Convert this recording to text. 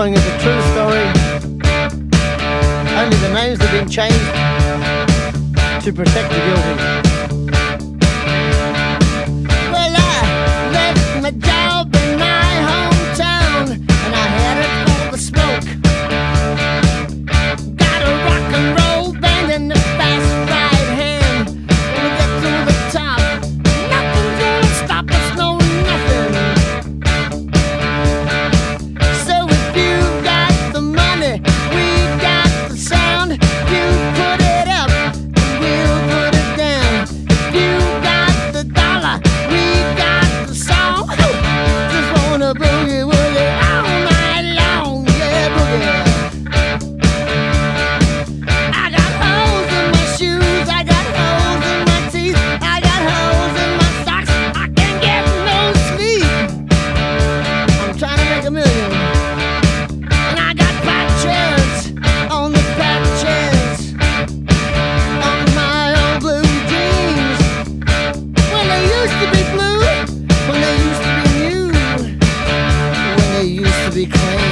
following is a true story. Only the names have been changed to protect the guilty. That